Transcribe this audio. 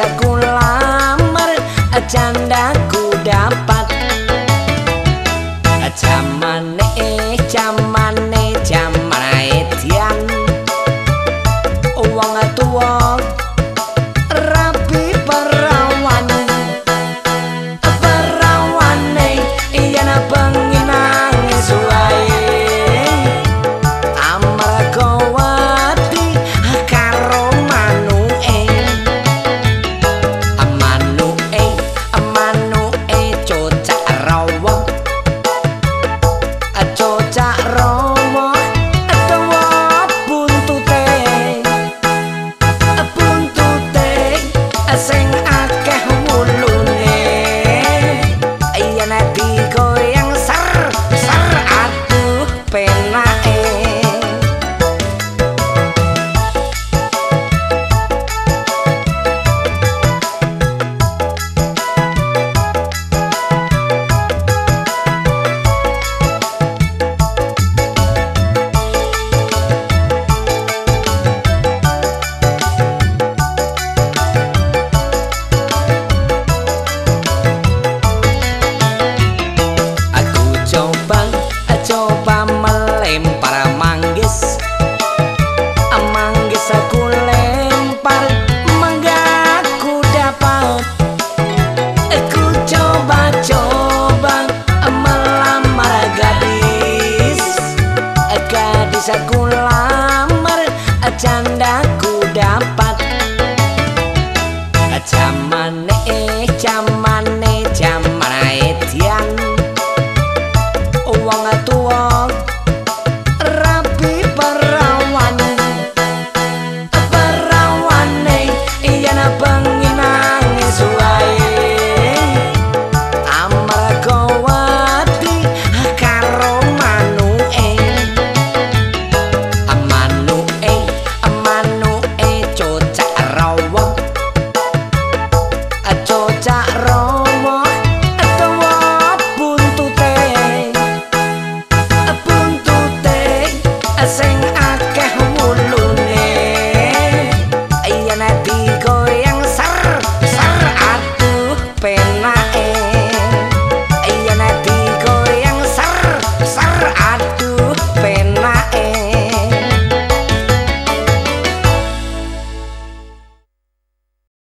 sekulamar lamar ku dapat. Jamane jamane jamane tian uang tua ajakku lamar jandaku dapat sing.